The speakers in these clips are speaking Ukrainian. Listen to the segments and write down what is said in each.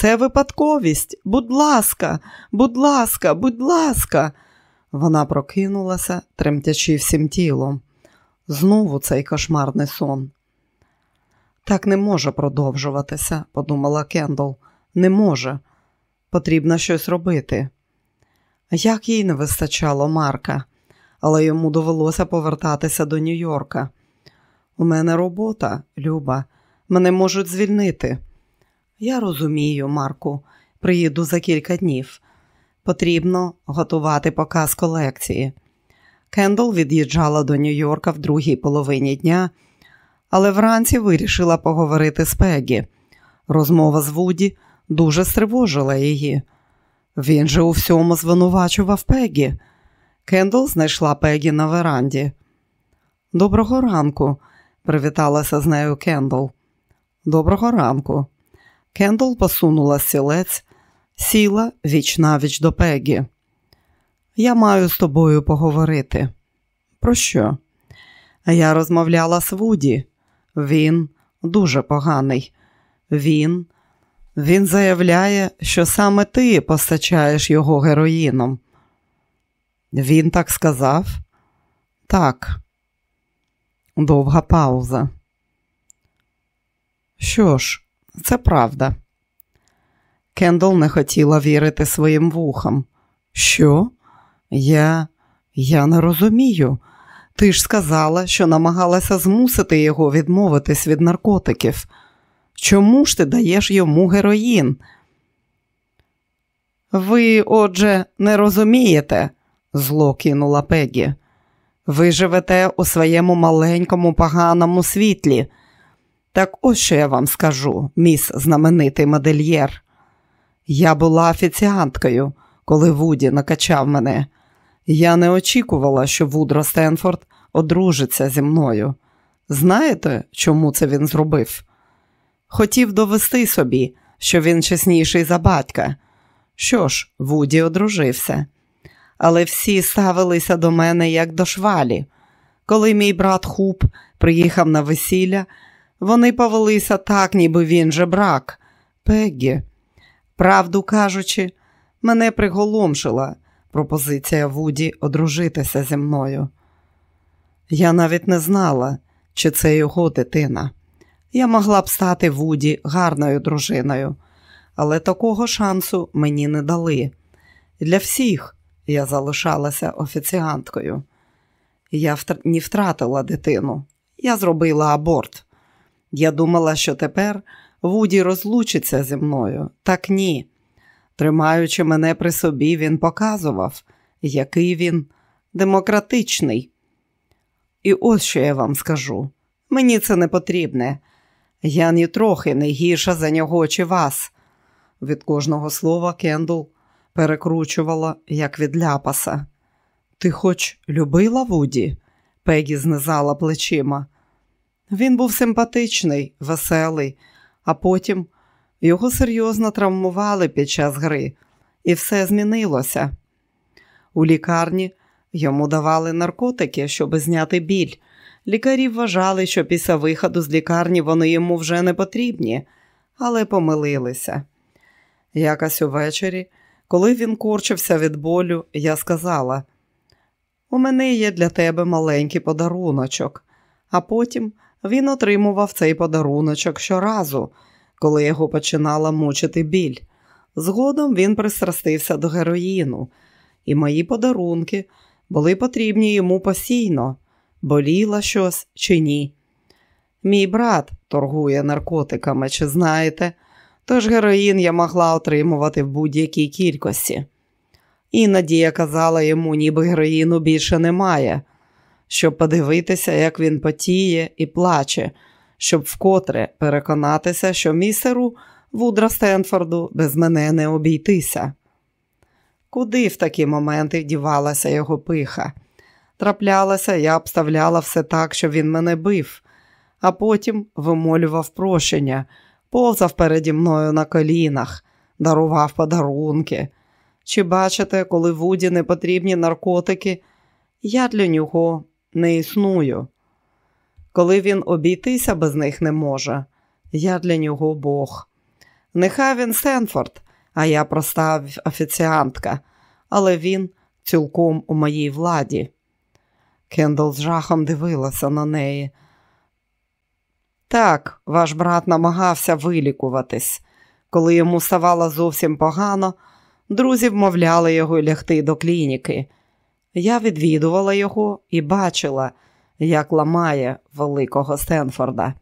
Це випадковість. Будь ласка, будь ласка, будь ласка. Вона прокинулася, тремтячи всім тілом. Знову цей кошмарний сон. Так не може продовжуватися, подумала Кендall. Не може. Потрібно щось робити. Як їй не вистачало Марка, але йому довелося повертатися до Нью-Йорка. У мене робота, Люба, мене можуть звільнити. Я розумію, Марку, приїду за кілька днів. Потрібно готувати показ колекції. Кендall від'їжджала до Нью-Йорка в другій половині дня, але вранці вирішила поговорити з Пегі. Розмова з Вуді дуже стривожила її. Він же у всьому звинувачував Пегі. Кендall знайшла Пегі на веранді. Доброго ранку, привіталася з нею Кендall. Доброго ранку. Кендall посунула стілець, сіла віч навіч до Пегі. Я маю з тобою поговорити. Про що? Я розмовляла з Вуді. Він дуже поганий. Він він заявляє, що саме ти постачаєш його героїном. Він так сказав? Так. Довга пауза. Що ж, це правда. Кендall не хотіла вірити своїм вухам. Що? Я Я не розумію. Ти ж сказала, що намагалася змусити його відмовитись від наркотиків. Чому ж ти даєш йому героїн? Ви, отже, не розумієте, зло кинула Пегі. Ви живете у своєму маленькому поганому світлі. Так ось що я вам скажу, міс знаменитий модельєр. Я була офіціанткою, коли Вуді накачав мене. Я не очікувала, що Вудро Стенфорд одружиться зі мною. Знаєте, чому це він зробив? Хотів довести собі, що він чесніший за батька. Що ж, Вуді одружився. Але всі ставилися до мене як до швалі. Коли мій брат Хуп приїхав на весілля, вони повелися так, ніби він же брак. Пеггі, правду кажучи, мене приголомшила пропозиція Вуді одружитися зі мною. Я навіть не знала, чи це його дитина. Я могла б стати Вуді гарною дружиною, але такого шансу мені не дали. Для всіх я залишалася офіціанткою. Я не втратила дитину, я зробила аборт. Я думала, що тепер Вуді розлучиться зі мною. Так ні. Тримаючи мене при собі, він показував, який він демократичний. І ось що я вам скажу: мені це не потрібне. Я ні трохи не гірша за нього чи вас. Від кожного слова Кендл пересмикувало, як від ляпаса. Ти хоч любила Вуді? Пегі знизала плечима. Він був симпатичний, веселий, а потім його серйозно травмували під час гри, і все змінилося. У лікарні йому давали наркотики, щоб зняти біль. Лікарі вважали, що після виходу з лікарні вони йому вже не потрібні, але помилилися. Якось увечері, коли він корчився від болю, я сказала: у мене є для тебе маленький подаруночок, а потім він отримував цей подаруночок щоразу, коли його починала мучити біль. Згодом він пристрастився до героїну, і мої подарунки були потрібні йому постійно, боліло щось чи ні. Мій брат торгує наркотиками, чи знаєте, тож героїн я могла отримувати в будь-якій кількості. Іноді я казала йому, ніби героїну більше немає, щоб подивитися, як він потіє і плаче, щоб вкотре переконатися, що місеру Вудра Стенфорду без мене не обійтися. Куди в такі моменти дівалася його пиха? Траплялася, я обставляла все так, що він мене бив, а потім вимолював прощення, повзав переді мною на колінах, дарував подарунки. Чи бачите, коли Вуді не потрібні наркотики, я для нього не існую. Коли він обійтися без них не може, я для нього Бог. Нехай він Стенфорд, а я проста офіціантка, але він цілком у моїй владі. Кендал з жахом дивилася на неї. Так, ваш брат намагався вилікуватись. Коли йому ставало зовсім погано, друзі вмовляли його лягти до клініки. Я відвідувала його і бачила, як ламає великого Стенфорда.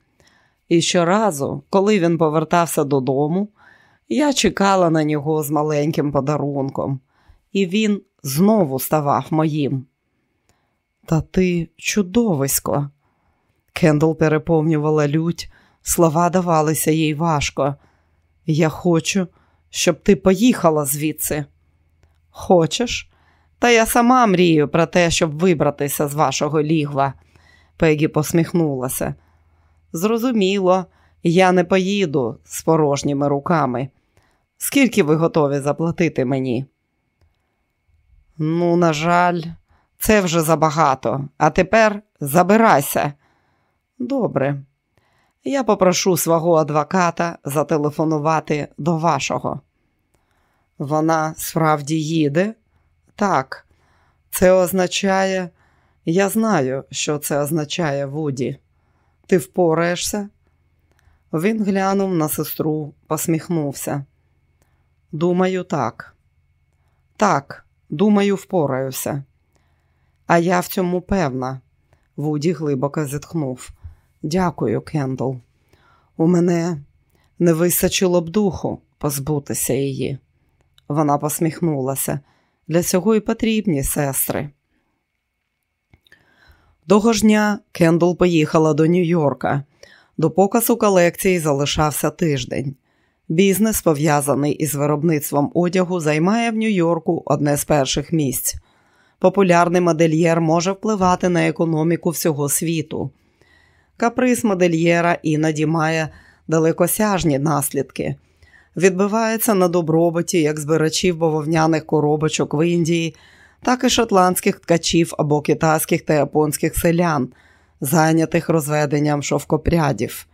І щоразу, коли він повертався додому, я чекала на нього з маленьким подарунком, і він знову ставав моїм. Та ти чудовисько. Кендл переповнювала лють, слова давалися їй важко. Я хочу, щоб ти поїхала звідси. Хочеш? Та я сама мрію про те, щоб вибратися з вашого лігва. Пегі посміхнулася. Зрозуміло, я не поїду з порожніми руками. Скільки ви готові заплатити мені? Ну, на жаль, це вже забагато, а тепер забирайся. Добре, я попрошу свого адвоката зателефонувати до вашого. Вона справді їде? Так, це означає, я знаю, що це означає Вуді. Ти впораєшся? Він глянув на сестру, посміхнувся. Думаю, так. Так, думаю, впораюся. А я в цьому певна. Вуді глибоко зітхнув. Дякую, Кендл. У мене не вистачило б духу позбутися її. Вона посміхнулася. Для цього й потрібні сестри. Того ж дня Кендл поїхала до Нью-Йорка. До показу колекції залишався тиждень. Бізнес, пов'язаний із виробництвом одягу, займає в Нью-Йорку одне з перших місць. Популярний модельєр може впливати на економіку всього світу. Каприз модельєра іноді має далекосяжні наслідки. Відбивається на добробуті як збирачів бавовняних коробочок в Індії, так і шотландських ткачів або китайських та японських селян, зайнятих розведенням шовкопрядів.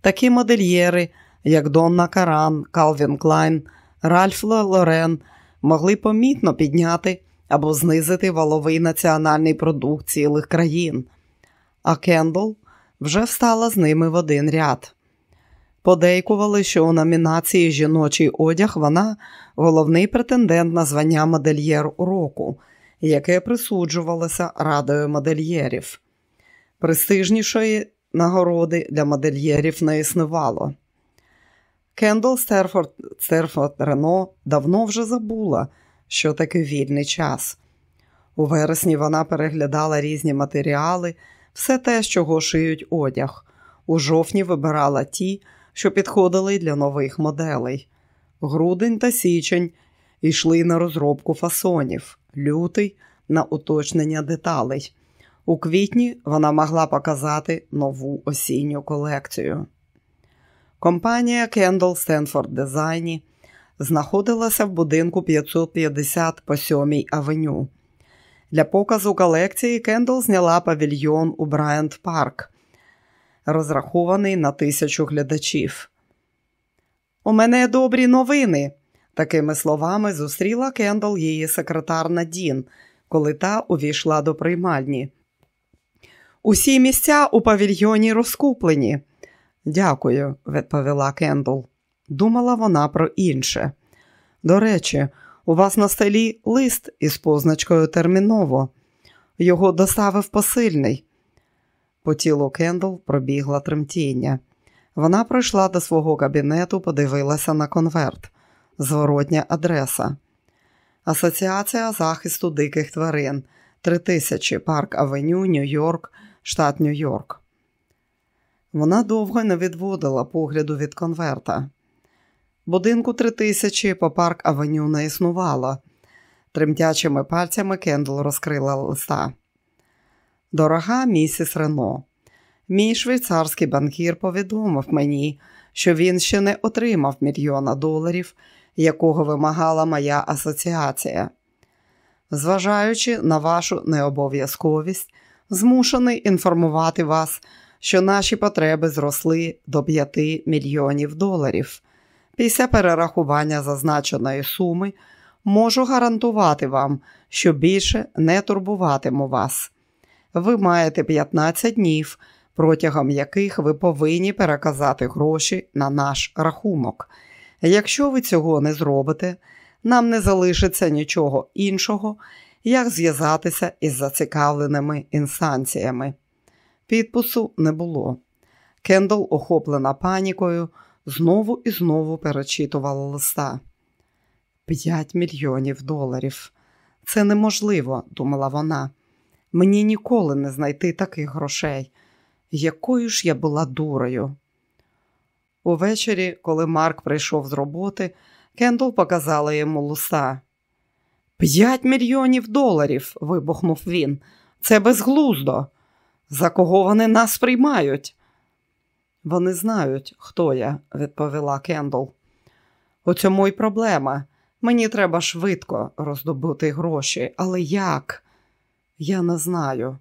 Такі модельєри, як Донна Каран, Калвін Клайн, Ральф Лорен, могли помітно підняти або знизити валовий національний продукт цілих країн. А Кендл вже встала з ними в один ряд. Подейкували, що у номінації Жіночий одяг вона головний претендент на звання модельєр року, яке присуджувалося радою модельєрів. Престижнішої нагороди для модельєрів не існувало. Кендл Стенфорд, Стенфорд Рено давно вже забула, що таке вільний час. У вересні вона переглядала різні матеріали, все те, з чого шиють одяг. У жовтні вибирала ті, що підходили для нових моделей. Грудень та січень йшли на розробку фасонів, лютий на уточнення деталей. У квітні вона могла показати нову осінню колекцію. Компанія Kendall Stanford Design знаходилася в будинку 550 по 7 авеню. Для показу колекції Кендл зняла павільйон у Брайант Парк, розрахований на тисячу глядачів. У мене добрі новини. Такими словами зустріла Кендл її секретар Надін, коли та увійшла до приймальні. Усі місця у павільйоні розкуплені. Дякую, відповіла Кендл. Думала вона про інше. До речі, у вас на столі лист із позначкою терміново. Його доставив посильний. По тілу Кендл пробігла тремтіння. Вона пройшла до свого кабінету, подивилася на конверт, зворотня адреса. Асоціація захисту диких тварин 3000 Парк Авеню, Нью-Йорк, штат Нью-Йорк. Вона довго не відводила погляду від конверта. Будинку 3000 по парк Авеню не існувало. Тремтячими пальцями Кендл розкрила листа. Дорога місіс Рено, мій швейцарський банкір повідомив мені, що він ще не отримав мільйона доларів, якого вимагала моя асоціація. Зважаючи на вашу необов'язковість, змушений інформувати вас, що наші потреби зросли до 5 мільйонів доларів. Після перерахування зазначеної суми можу гарантувати вам, що більше не турбуватиму вас. Ви маєте 15 днів, протягом яких ви повинні переказати гроші на наш рахунок. Якщо ви цього не зробите, нам не залишиться нічого іншого, як зв'язатися із зацікавленими інстанціями. Підпису не було. Кендал, охоплена панікою, знову і знову перечитувала листа. П'ять мільйонів доларів. Це неможливо, думала вона. Мені ніколи не знайти таких грошей. Якою ж я була дурою. Увечері, коли Марк прийшов з роботи, Кендл показала йому листа. П'ять мільйонів доларів. вибухнув він. Це безглуздо. За кого вони нас приймають? Вони знають, хто я, відповіла Кендл. У цьому й проблема. Мені треба швидко роздобути гроші, але як? Я не знаю.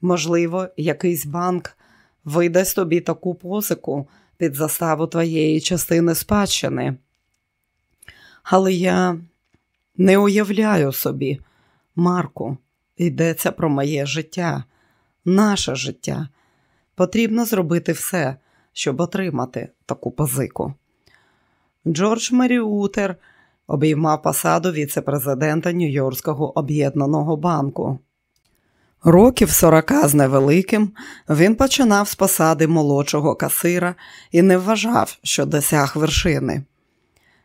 Можливо, якийсь банк видасть тобі таку позику під заставу твоєї частини спадщини. Але я не уявляю собі, Марку, йдеться про моє життя, наше життя. Потрібно зробити все, щоб отримати таку позику. Джордж Меріутер обіймав посаду віце-президента Нью-Йоркського об'єднаного банку. Років сорока з невеликим він починав з посади молодшого касира і не вважав, що досяг вершини.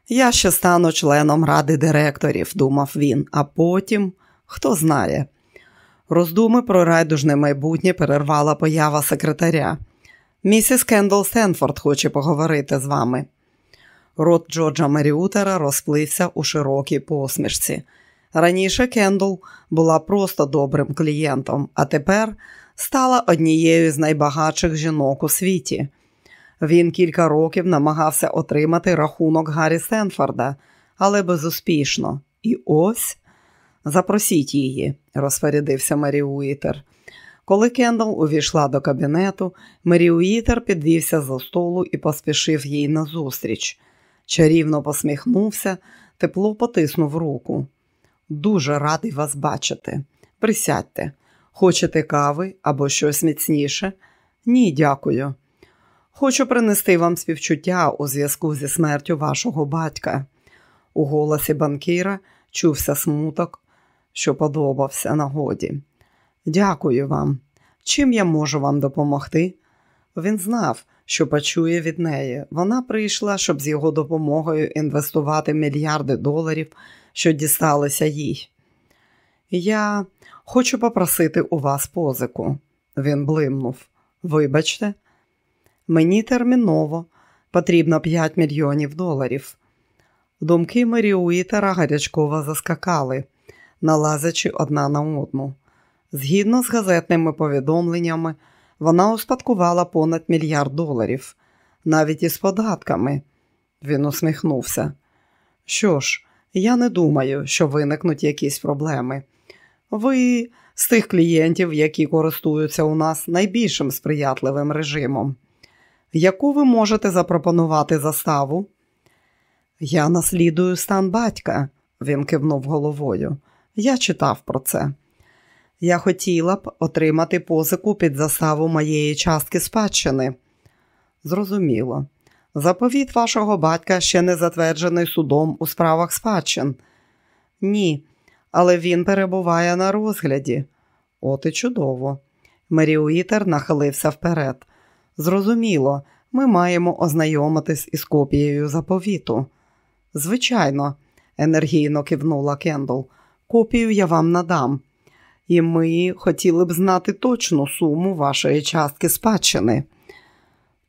Я ще стану членом ради директорів, думав він, а потім хто знає. Роздуми про райдужне майбутнє перервала поява секретаря. Місіс Кендл Стенфорд хоче поговорити з вами. Рот Джорджа Меріутера розплився у широкій посмішці. Раніше Кендл була просто добрим клієнтом, а тепер стала однією з найбагатших жінок у світі. Він кілька років намагався отримати рахунок Гаррі Стенфорда, але безуспішно. І ось запросіть її, розпорядився Мері Уітер. Коли Кендал увійшла до кабінету, Мері Уітер підвівся з-за столу і поспішив їй назустріч. Чарівно посміхнувся, тепло потиснув руку. Дуже радий вас бачити. Присядьте. Хочете кави або щось міцніше? Ні, дякую. Хочу принести вам співчуття у зв'язку зі смертю вашого батька. У голосі банкіра чувся смуток, що подобався нагоді. Дякую вам. Чим я можу вам допомогти? Він знав, що почує від неї. Вона прийшла, щоб з його допомогою інвестувати мільярди доларів, що дісталися їй. Я хочу попросити у вас позику. Він блимнув. Вибачте, мені терміново потрібно 5 мільйонів доларів. Думки Мері Уітера гарячково заскакали, налазячи одна на одну. Згідно з газетними повідомленнями, вона успадкувала понад мільярд доларів, навіть із податками. Він усміхнувся. Що ж, я не думаю, що виникнуть якісь проблеми. Ви з тих клієнтів, які користуються у нас найбільшим сприятливим режимом. Яку ви можете запропонувати заставу? Я наслідую стан батька, він кивнув головою. Я читав про це. Я хотіла б отримати позику під заставу моєї частки спадщини. Зрозуміло. Заповіт вашого батька ще не затверджений судом у справах спадщин. Ні, але він перебуває на розгляді. От і чудово. Меріуїтер нахилився вперед. Зрозуміло, ми маємо ознайомитись із копією заповіту. Звичайно, енергійно кивнула Кендл. Копію я вам надам. І ми хотіли б знати точну суму вашої частки спадщини.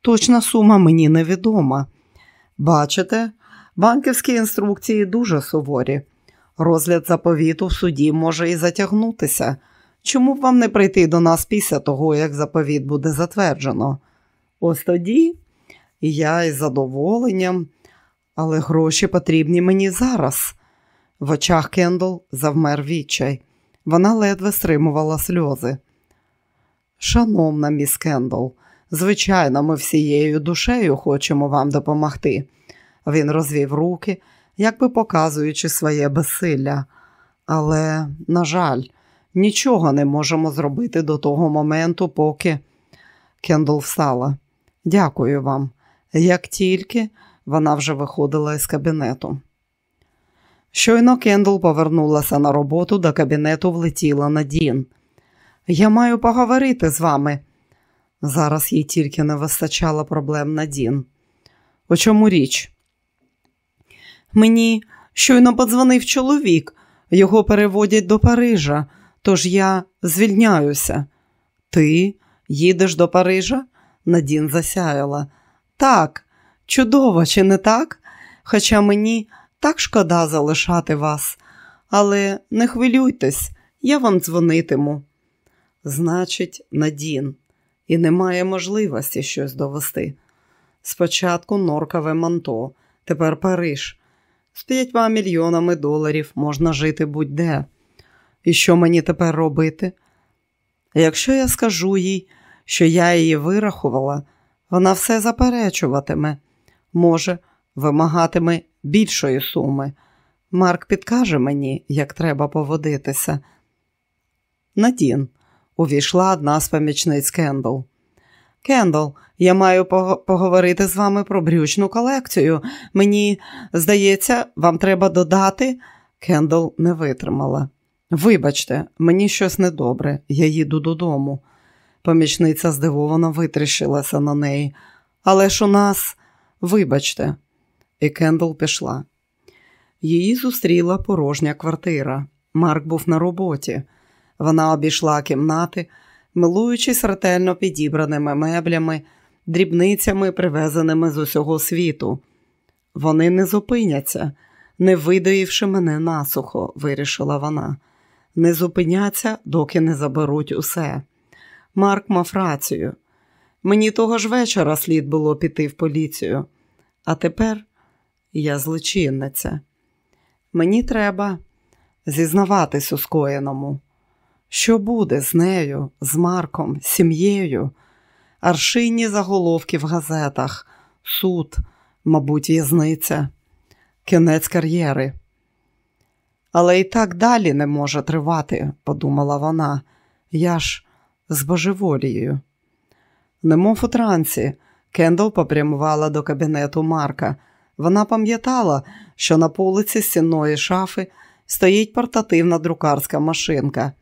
Точна сума мені невідома. Бачите, банківські інструкції дуже суворі. Розгляд заповіту в суді може і затягнутися. Чому б вам не прийти до нас після того, як заповіт буде затверджено? Ось тоді я із задоволенням, але гроші потрібні мені зараз. В очах Кендл завмер відчай. Вона ледве стримувала сльози. Шановна міс Кендл, звичайно, ми всією душею хочемо вам допомогти. Він розвів руки, якби показуючи своє безсилля. Але, на жаль, нічого не можемо зробити до того моменту, поки Кендл встала. Дякую вам. Як тільки вона вже виходила із кабінету. Щойно Кендл повернулася на роботу, до кабінету влетіла Надін. Я маю поговорити з вами. Зараз їй тільки не вистачало проблем Надін. У чому річ? Мені щойно подзвонив чоловік, його переводять до Парижа, тож я звільняюся. Ти їдеш до Парижа? Надін засяяла. Так, чудово, чи не так? Хоча мені так шкода залишати вас, але не хвилюйтесь, я вам дзвонитиму. Значить, Надін, і немає можливості щось довести. Спочатку норкове манто, тепер Париж. З п'ятьма мільйонами доларів можна жити будь-де. І що мені тепер робити? Якщо я скажу їй, що я її вирахувала, вона все заперечуватиме, може, вимагатиме більшої суми. Марк підкаже мені, як треба поводитися. Надін, увійшла одна з помічниць Кендл. Кендл, я маю поговорити з вами про брючну колекцію. Мені здається, вам треба додати. Кендл не витримала. Вибачте, мені щось недобре, я їду додому. Помічниця здивовано витріщилася на неї. Але ж у нас, вибачте, і Кендл пішла. Її зустріла порожня квартира. Марк був на роботі. Вона обійшла кімнати, милуючись ретельно підібраними меблями, дрібницями, привезеними з усього світу. Вони не зупиняться, не видаївши мене насухо, вирішила вона. Не зупиняться, доки не заберуть усе. Марк мав рацію. Мені того ж вечора слід було піти в поліцію, а тепер я злочинниця. Мені треба зізнаватись у скоєному. Що буде з нею, з Марком, сім'єю? Аршинні заголовки в газетах, суд, мабуть, в'язниця, кінець кар'єри. Але і так далі не може тривати, подумала вона. Я ж збожеволію. Немов у трансі, Кендл попрямувала до кабінету Марка. Вона пам'ятала, що на полиці стінної шафи стоїть портативна друкарська машинка.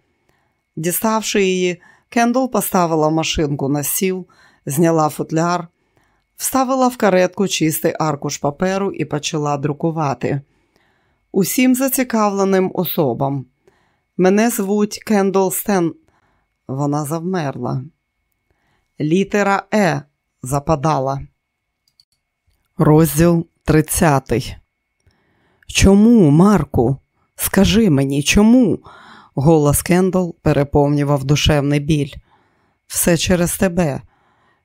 Діставши її, Кендл поставила машинку на стіл, зняла футляр, вставила в каретку чистий аркуш паперу і почала друкувати. Усім зацікавленим особам. Мене звуть Кендл Стен. Вона завмерла. Літера Е западала. Розділ тридцятий. Чому, Марку? Скажи мені, чому? Голос Кендл переповнював душевний біль. Все через тебе.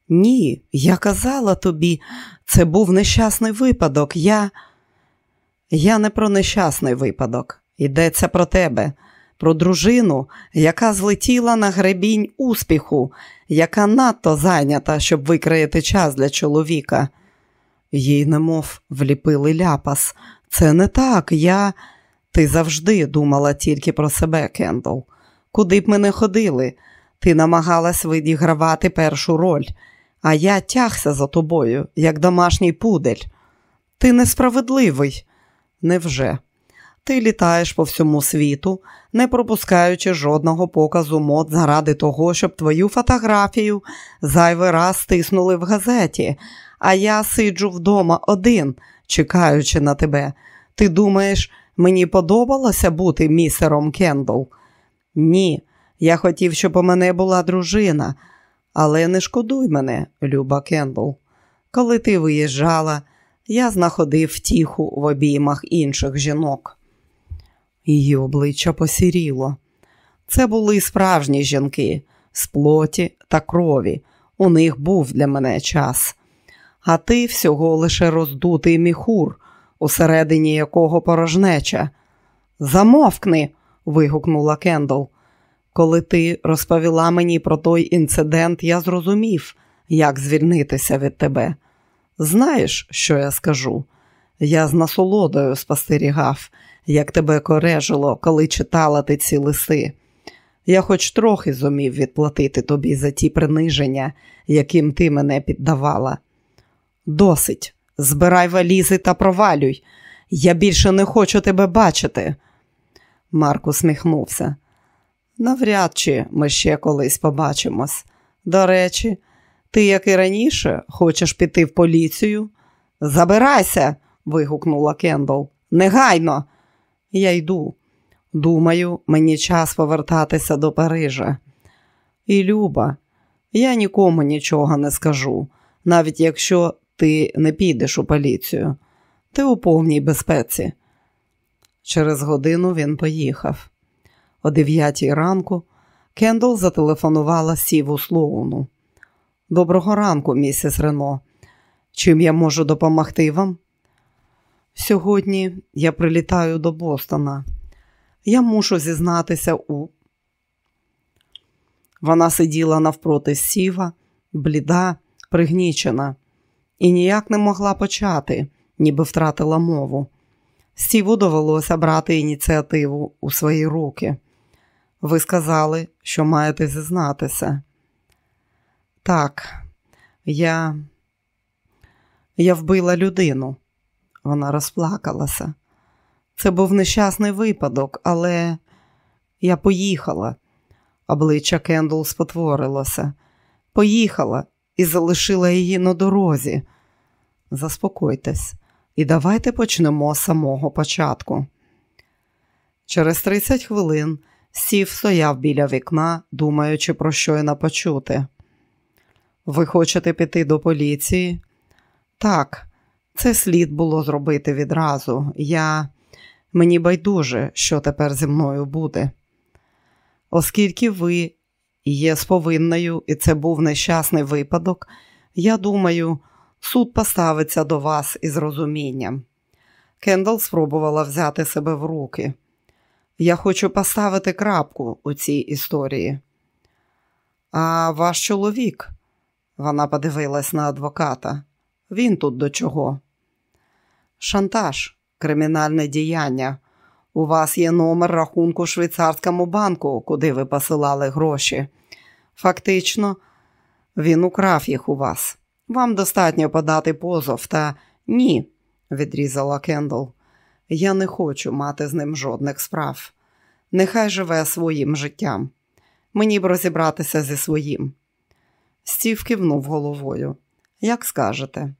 Ні, я казала тобі, це був нещасний випадок. Я Я не про нещасний випадок. Йдеться про тебе, про дружину, яка злетіла на гребінь успіху, яка надто зайнята, щоб викраїти час для чоловіка. Їй немов вліпили ляпас. Це не так. Я. Ти завжди думала тільки про себе, Кендл. Куди б ми не ходили, ти намагалась відігравати першу роль, а я тягся за тобою, як домашній пудель. Ти несправедливий. Невже? Ти літаєш по всьому світу, не пропускаючи жодного показу мод заради того, щоб твою фотографію зайвий раз тиснули в газеті, а я сиджу вдома один, чекаючи на тебе. Ти думаєш, мені подобалося бути містером Кендл? Ні, я хотів, щоб у мене була дружина, але не шкодуй мене, люба Кендл. Коли ти виїжджала, я знаходив втіху в обіймах інших жінок. Її обличчя посіріло. Це були справжні жінки з плоті та крові. У них був для мене час а ти всього лише роздутий міхур, усередині якого порожнеча. Замовкни. вигукнула Кендл. Коли ти розповіла мені про той інцидент, я зрозумів, як звільнитися від тебе. Знаєш, що я скажу? Я з насолодою спостерігав, як тебе корежило, коли читала ти ці листи. Я хоч трохи зумів відплатити тобі за ті приниження, яким ти мене піддавала. Досить, збирай валізи та провалюй. Я більше не хочу тебе бачити. Марк усміхнувся. Навряд чи ми ще колись побачимось. До речі, ти, як і раніше, хочеш піти в поліцію? Забирайся, вигукнула Кендал. Негайно. Я йду. Думаю, мені час повертатися до Парижа. І Люба, я нікому нічого не скажу, навіть якщо ти не підеш у поліцію. Ти у повній безпеці. Через годину він поїхав. О дев'ятій ранку Кендал зателефонувала сіву Слоуну. Доброго ранку, місіс Рено. Чим я можу допомогти вам? Сьогодні я прилітаю до Бостона. Я мушу зізнатися у. Вона сиділа навпроти сіва, бліда, пригнічена, і ніяк не могла почати, ніби втратила мову. Стіву довелося брати ініціативу у свої руки. Ви сказали, що маєте зізнатися. Так, я я вбила людину. Вона розплакалася. Це був нещасний випадок, але я поїхала. Обличчя Кендл спотворилося. Поїхала і залишила її на дорозі. Заспокойтесь, і давайте почнемо з самого початку. Через 30 хвилин сів стояв біля вікна, думаючи, про що й почути. Ви хочете піти до поліції? Так, це слід було зробити відразу. Я мені байдуже, що тепер зі мною буде. Оскільки ви є сповинною, і це був нещасний випадок, я думаю, суд поставиться до вас із розумінням. Кендал спробувала взяти себе в руки. Я хочу поставити крапку у цій історії. А ваш чоловік, вона подивилась на адвоката. Він тут до чого? Шантаж, кримінальне діяння. У вас є номер рахунку у швейцарському банку, куди ви посилали гроші. Фактично, він украв їх у вас. Вам достатньо подати позов, та ні, відрізала Кендл. Я не хочу мати з ним жодних справ. Нехай живе своїм життям. Мені б розібратися зі своїм. Стів кивнув головою. Як скажете,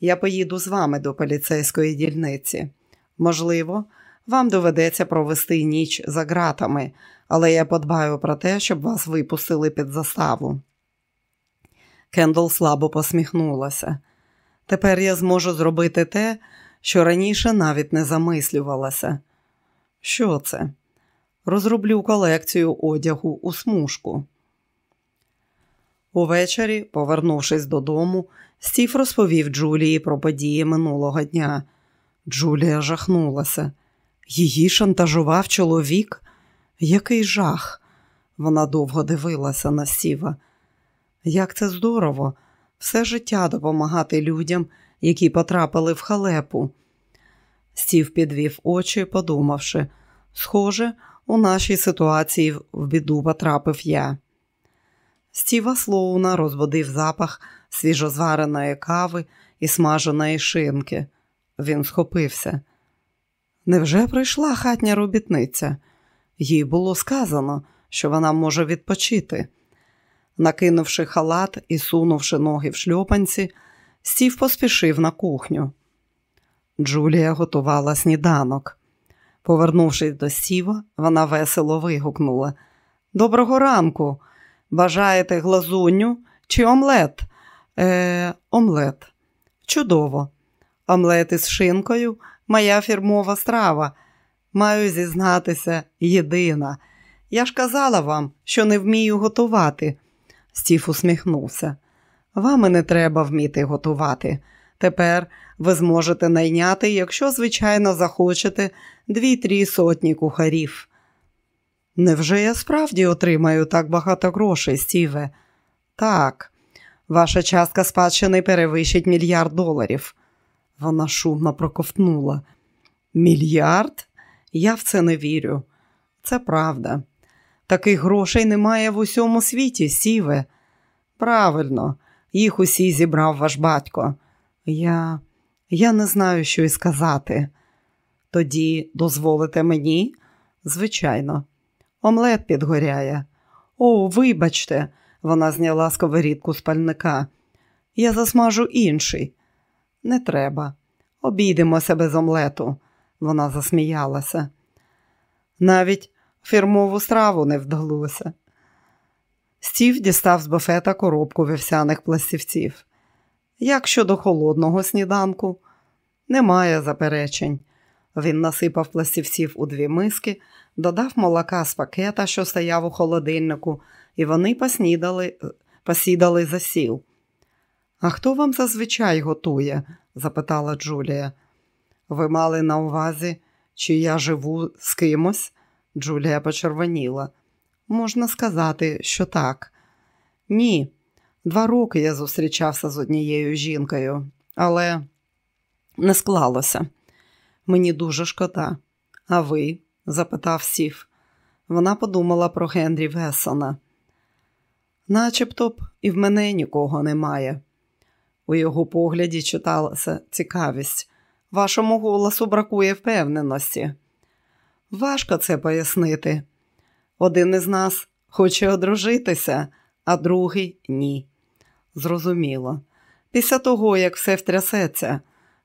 я поїду з вами до поліцейської дільниці. Можливо, вам доведеться провести ніч за ґратами, але я подбаю про те, щоб вас випустили під заставу. Кендл слабо посміхнулася. Тепер я зможу зробити те, що раніше навіть не замислювалася. Що це? Розроблю колекцію одягу у смужку. Увечері, повернувшись додому, Стів розповів Джулії про події минулого дня. Джулія жахнулася. Її шантажував чоловік? Який жах? Вона довго дивилася на Стіва. Як це здорово, все життя допомагати людям, які потрапили в халепу. Стів підвів очі, подумавши, схоже, у нашій ситуації в біду потрапив я. Стіва Слоуна розбудив запах свіжозвареної кави і смаженої шинки. Він схопився. Невже прийшла хатня робітниця? Їй було сказано, що вона може відпочити. Накинувши халат і сунувши ноги в шльопанці, Стів поспішив на кухню. Джулія готувала сніданок. Повернувшись до Стіва, вона весело вигукнула: Доброго ранку! Бажаєте глазуню чи омлет? Е, Омлет. Чудово. Омлет із шинкою моя фірмова страва. Маю зізнатися єдина. Я ж казала вам, що не вмію готувати. Стів усміхнувся. Вам і не треба вміти готувати. Тепер ви зможете найняти, якщо, звичайно, захочете, дві-три сотні кухарів. Невже я справді отримаю так багато грошей, Стіве? Так, ваша частка спадщини перевищить мільярд доларів. Вона шумно проковтнула. Мільярд? Я в це не вірю. Це правда. Таких грошей немає в усьому світі, сіве. Правильно, їх усі зібрав ваш батько. Я я не знаю, що й сказати. Тоді дозволите мені? Звичайно, омлет підгоряє. О, вибачте, вона зняла сковорідку з пальника. Я засмажу інший. Не треба. Обійдемося без омлету, вона засміялася. Навіть фірмову страву не вдалося. Стів дістав з буфета коробку вівсяних пластівців. Як щодо холодного сніданку, немає заперечень. Він насипав пластівців у дві миски, додав молока з пакета, що стояв у холодильнику, і вони поснідали, посідали за сіл. А хто вам зазвичай готує? запитала Джулія. Ви мали на увазі, чи я живу з кимось? Джулія почервоніла. Можна сказати, що так. Ні, два роки я зустрічався з однією жінкою, але не склалося. Мені дуже шкода. А ви? запитав сів. Вона подумала про Генрі Весона. Начебто б і в мене нікого немає. У його погляді читалася цікавість. Вашому голосу бракує впевненості. Важко це пояснити. Один із нас хоче одружитися, а другий ні. Зрозуміло. Після того, як все втрясеться,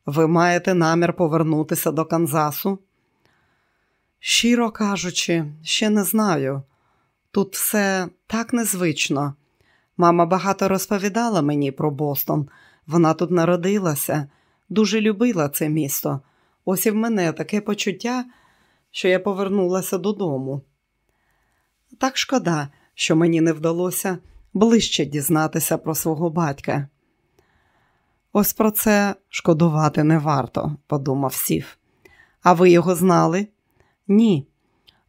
ви маєте намір повернутися до Канзасу? Щиро кажучи, ще не знаю. Тут все так незвично. Мама багато розповідала мені про Бостон. Вона тут народилася, дуже любила це місто. Ось і в мене таке почуття, що я повернулася додому. Так шкода, що мені не вдалося ближче дізнатися про свого батька. Ось про це шкодувати не варто, подумав сів. А ви його знали? Ні.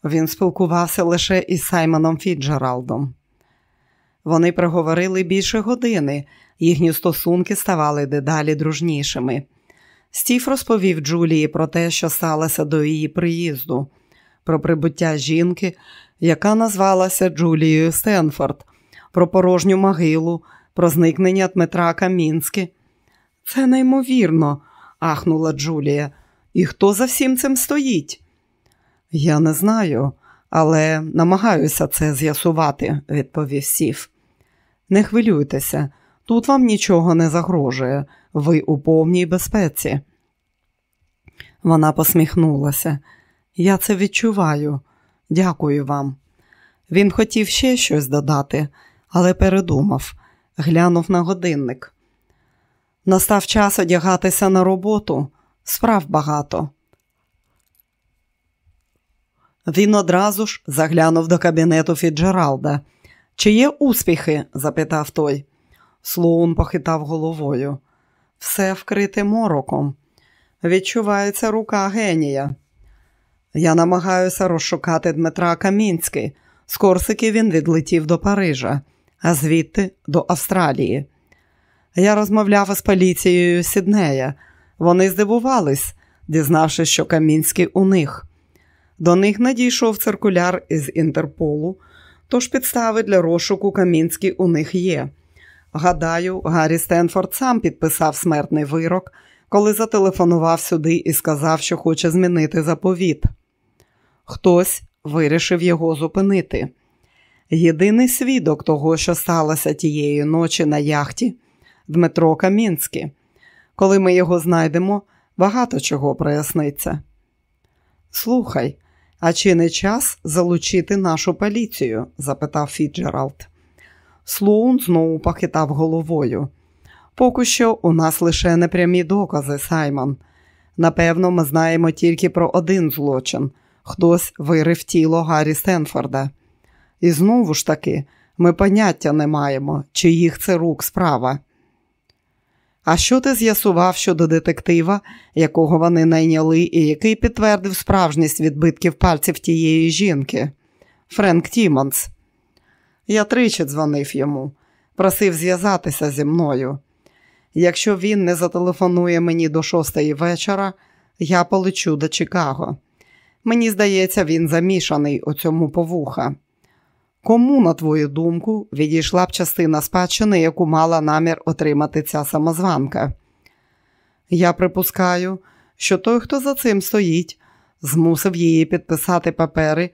Він спілкувався лише із Саймоном Фіджералдом. Вони проговорили більше години, їхні стосунки ставали дедалі дружнішими. Стів розповів Джулії про те, що сталося до її приїзду, про прибуття жінки, яка назвалася Джулією Стенфорд, про порожню могилу, про зникнення Дмитра Камінськи. Це неймовірно, ахнула Джулія. І хто за всім цим стоїть? Я не знаю, але намагаюся це з'ясувати, відповів Сів. Не хвилюйтеся, тут вам нічого не загрожує, ви у повній безпеці. Вона посміхнулася. Я це відчуваю. Дякую вам. Він хотів ще щось додати, але передумав, глянув на годинник. Настав час одягатися на роботу, справ багато. Він одразу ж заглянув до кабінету Фіджералда. Чи є успіхи? запитав той. Слоун похитав головою. Все вкрите мороком. Відчувається рука генія. Я намагаюся розшукати Дмитра Камінський. З Корсики він відлетів до Парижа, а звідти до Австралії. Я розмовляв із поліцією Сіднея. Вони здивувались, дізнавшись, що Камінський у них. До них надійшов циркуляр із Інтерполу, тож підстави для розшуку Камінський у них є. Гадаю, Гаррі Стенфорд сам підписав смертний вирок, коли зателефонував сюди і сказав, що хоче змінити заповіт. Хтось вирішив його зупинити. Єдиний свідок того, що сталося тієї ночі на яхті, Дмитро Камінський. Коли ми його знайдемо, багато чого проясниться. Слухай, а чи не час залучити нашу поліцію? запитав Фіджералд. Слоун знову похитав головою. Поки що у нас лише непрямі докази, Саймон. Напевно, ми знаємо тільки про один злочин хтось вирив тіло Гаррі Стенфорда. І знову ж таки, ми поняття не маємо, чиїх це рук справа. А що ти з'ясував щодо детектива, якого вони найняли, і який підтвердив справжність відбитків пальців тієї жінки? Френк Тімонс. Я тричі дзвонив йому, просив зв'язатися зі мною. Якщо він не зателефонує мені до шостої вечора, я полечу до Чикаго. Мені здається, він замішаний у цьому повуха. Кому, на твою думку, відійшла б частина спадщини, яку мала намір отримати ця самозванка? Я припускаю, що той, хто за цим стоїть, змусив її підписати папери,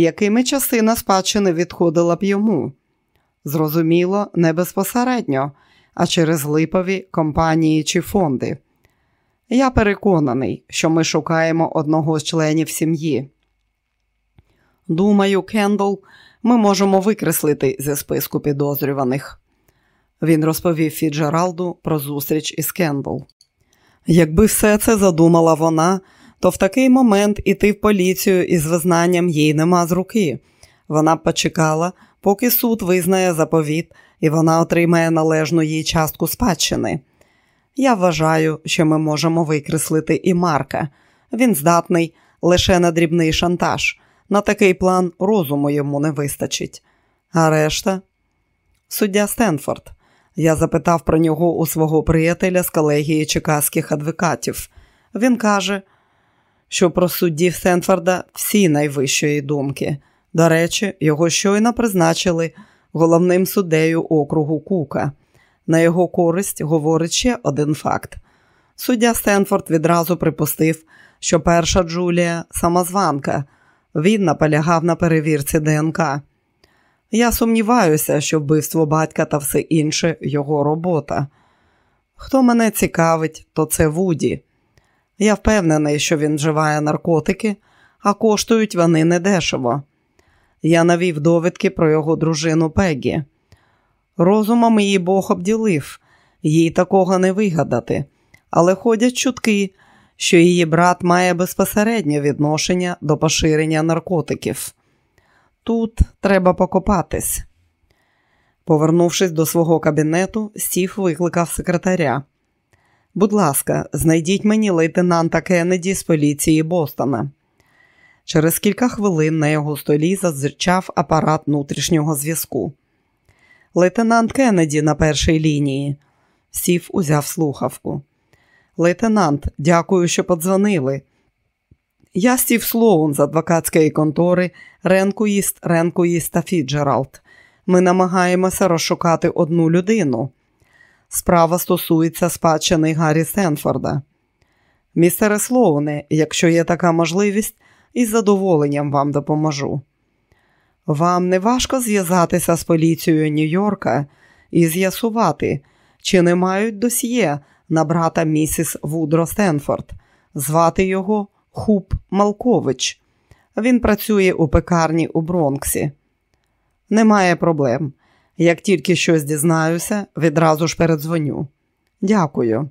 якими частина спадщини відходила б йому. Зрозуміло, не безпосередньо, а через липові компанії чи фонди. Я переконаний, що ми шукаємо одного з членів сім'ї. Думаю, Кендл, ми можемо викреслити зі списку підозрюваних. Він розповів Фіджералду про зустріч із Кендл. Якби все це задумала вона, то в такий момент іти в поліцію із визнанням їй нема з руки. Вона почекала, поки суд визнає заповіт і вона отримає належну їй частку спадщини. Я вважаю, що ми можемо викреслити і Марка. Він здатний лише на дрібний шантаж. На такий план розуму йому не вистачить. А решта суддя Стенфорд. Я запитав про нього у свого приятеля з колегії чекаських адвокатів. Він каже, що про судді Стенфорда всі найвищої думки. До речі, його щойно призначили головним суддею округу Кука. На його користь говорить ще один факт. Суддя Стенфорд відразу припустив, що перша Джулія самозванка. Він наполягав на перевірці ДНК. Я сумніваюся, що вбивство батька та все інше його робота. Хто мене цікавить, то це Вуді. Я впевнений, що він вживає наркотики, а коштують вони недешево. Я навів довідки про його дружину Пегі. Розумом її Бог обділив, їй такого не вигадати, але ходять чутки, що її брат має безпосереднє відношення до поширення наркотиків. Тут треба покопатись. Повернувшись до свого кабінету, Стів викликав секретаря. Будь ласка, знайдіть мені лейтенанта Кеннеді з поліції Бостона. Через кілька хвилин на його столі зазирчав апарат внутрішнього зв'язку. Лейтенант Кеннеді на першій лінії. Сів узяв слухавку. Лейтенант, дякую, що подзвонили. Я Стів Слоун з адвокатської контори Ренкуїст, Ренкуїст та Фіджералд. Ми намагаємося розшукати одну людину. Справа стосується спадщини Гаррі Стенфорда. Містере Слоуне, якщо є така можливість, із задоволенням вам допоможу. Вам не важко зв'язатися з поліцією Нью-Йорка і з'ясувати, чи не мають досьє на брата місіс Вудро Стенфорд, звати його Хуп Малкович. Він працює у пекарні у Бронксі. Немає проблем. Як тільки щось дізнаюся, відразу ж передзвоню. Дякую.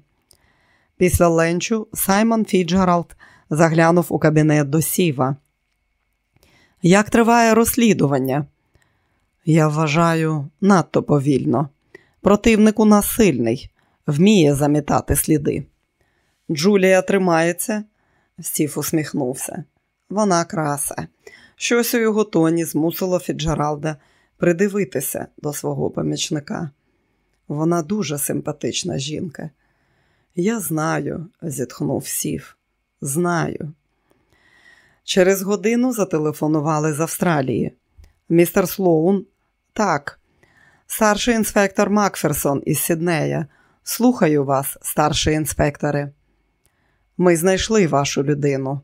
Після ленчу Саймон Фіджералд заглянув у кабінет до Стіва. Як триває розслідування? Я вважаю, надто повільно. Противник у нас сильний, вміє замітати сліди. Джулія тримається, Стів усміхнувся. Вона краса. Щось у його тоні змусило Фіджералда придивитися до свого помічника. Вона дуже симпатична жінка. Я знаю, зітхнув сів. Знаю. Через годину зателефонували з Австралії. Містер Слоун, так, старший інспектор Макферсон із Сіднея. Слухаю вас, старший інспекторе. Ми знайшли вашу людину.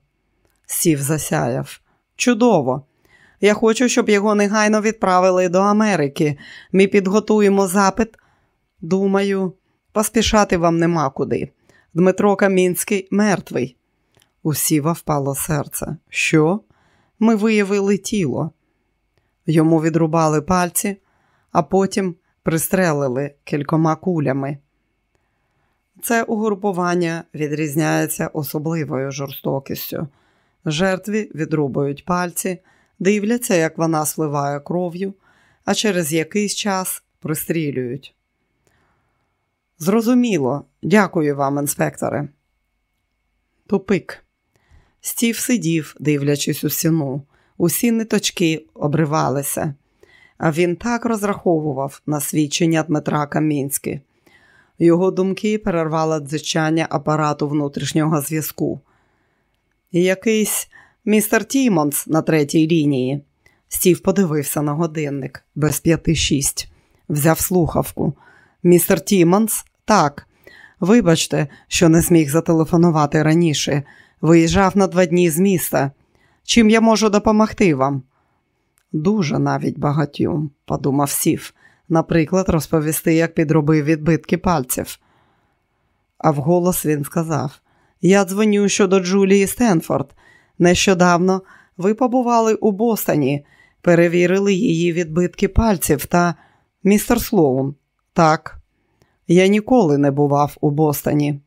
Сів засяяв. Чудово. Я хочу, щоб його негайно відправили до Америки. Ми підготуємо запит. Думаю, поспішати вам нема куди. Дмитро Камінський мертвий. У Сіва впало серце. Що? Ми виявили тіло. Йому відрубали пальці, а потім пристрелили кількома кулями. Це угрупування відрізняється особливою жорстокістю. Жертві відрубують пальці, дивляться, як вона сливає кров'ю, а через якийсь час пристрілюють. Зрозуміло, дякую вам, інспекторе. Тупик. Стів сидів, дивлячись у стіну. Усі ниточки обривалися, а він так розраховував на свідчення Дмитра Камінськи. Його думки перервало дзижчання апарату внутрішнього зв'язку. Якийсь містер Тімонс на третій лінії. Стів подивився на годинник без п'яти шість. Взяв слухавку. Містер Тімонс? Так. Вибачте, що не зміг зателефонувати раніше. Виїжджав на два дні з міста. Чим я можу допомогти вам? Дуже навіть багатьом, подумав сів. Наприклад, розповісти, як підробив відбитки пальців. А вголос він сказав: Я дзвоню щодо Джулії Стенфорд. Нещодавно ви побували у Бостоні, перевірили її відбитки пальців та містер Слоун. Так, я ніколи не бував у Бостоні.